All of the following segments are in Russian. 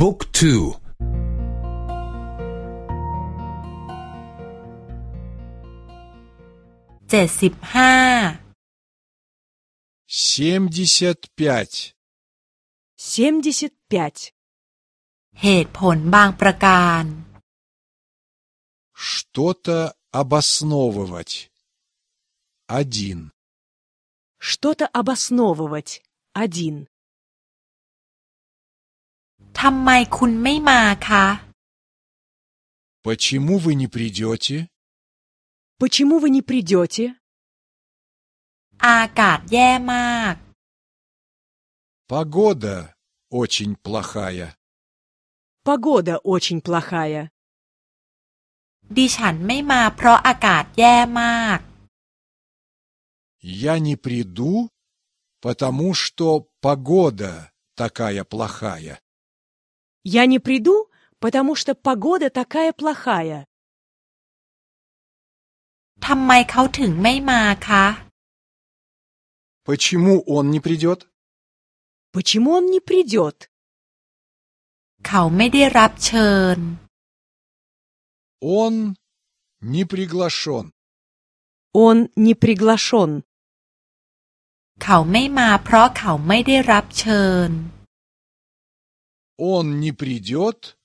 บุ๊กทูเจ็ดสิบห้า семьдесят пять семьдесят пять เหตุผลบางประการ что-то обосновывать один что-то обосновывать один ทำไมคุณไม่มาคะ почему вы не придете почему вы не придете อากาศแย่มาก погода очень плохая погода очень плохая ดิฉันไม่มาเพราะอากาศแย่มาก я не приду потому что погода такая плохая я не приду потому что погода такая плохая ทำไมเขาถึงไม่มาคะ почему он не придет почему он не придет เขาไม่ได้รับเชิญ он не приглашен он не приглашен เขาไม่มาเพราะเขาไม่ได้รับเชิญ он не придет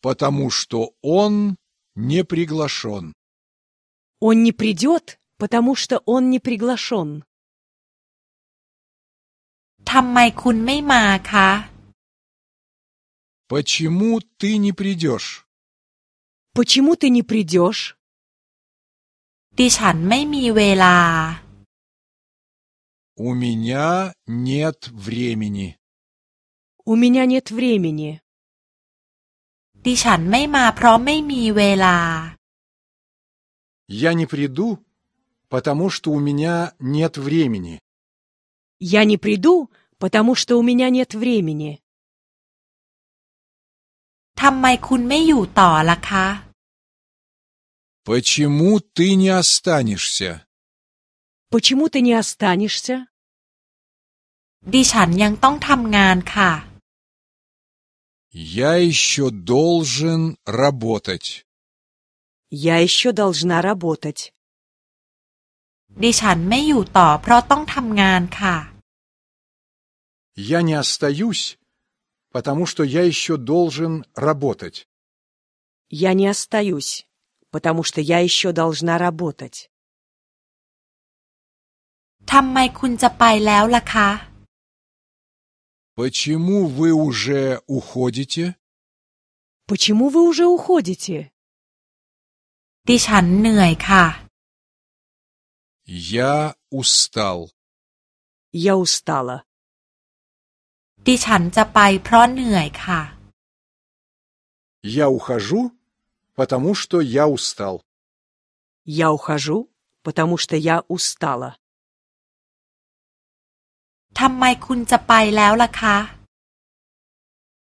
потому что он не приглашен он не придет потому что он не приглашен ทำไมคุณไม่มาคะ почему ты не придешь почему ты не придешь ดิฉันไม่มีเวลา у меня нет времени у меня нет времени ดิฉันไม่มาเพราะไม่มีเวลา я не приду потому что у меня нет времени я не приду потому что у меня нет времени ทำไมคุณไม่อยู่ต่อล่ะคะ почему ты не останешься почему ты не останешься ดิฉันยังต้องทำงานค่ะ я еще должен работать я еще должна работать ดิฉันไม่อยู่ต่อเพราะต้องทำงานค่ะ я не остаюсь потому что я еще должен работать я не остаюсь потому что я еще должна работать ทำไมคุณจะไปแล้วล่ะคะ «Почему вы уже уходите?» «Почему вы уже уходите?» «Я устал». «Я устала». «Я ухожу, потому что я устал». «Я ухожу, потому что я устала». ทำไมคุณจะไปแล้วล่ะคะ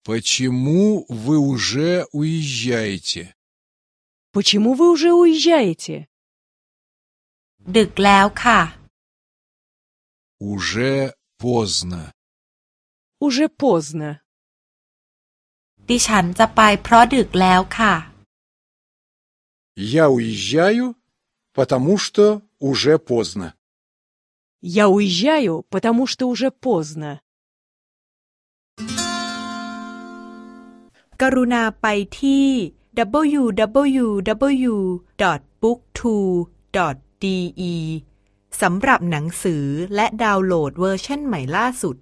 почему вы уже уезжаете почему вы уже уезжаете ดึกแล้วค่ะ уже поздно уже поздно ดิฉันจะไปเพราะดึกแล้วค่ะ я уезжаю потому что уже поздно я уезжаю потому что уже поздно กรุณาไปที่ www.booktwo.de สำหรับหนังสือและดาวน์โหลดเวอร์ชันใหม่ล่าสุด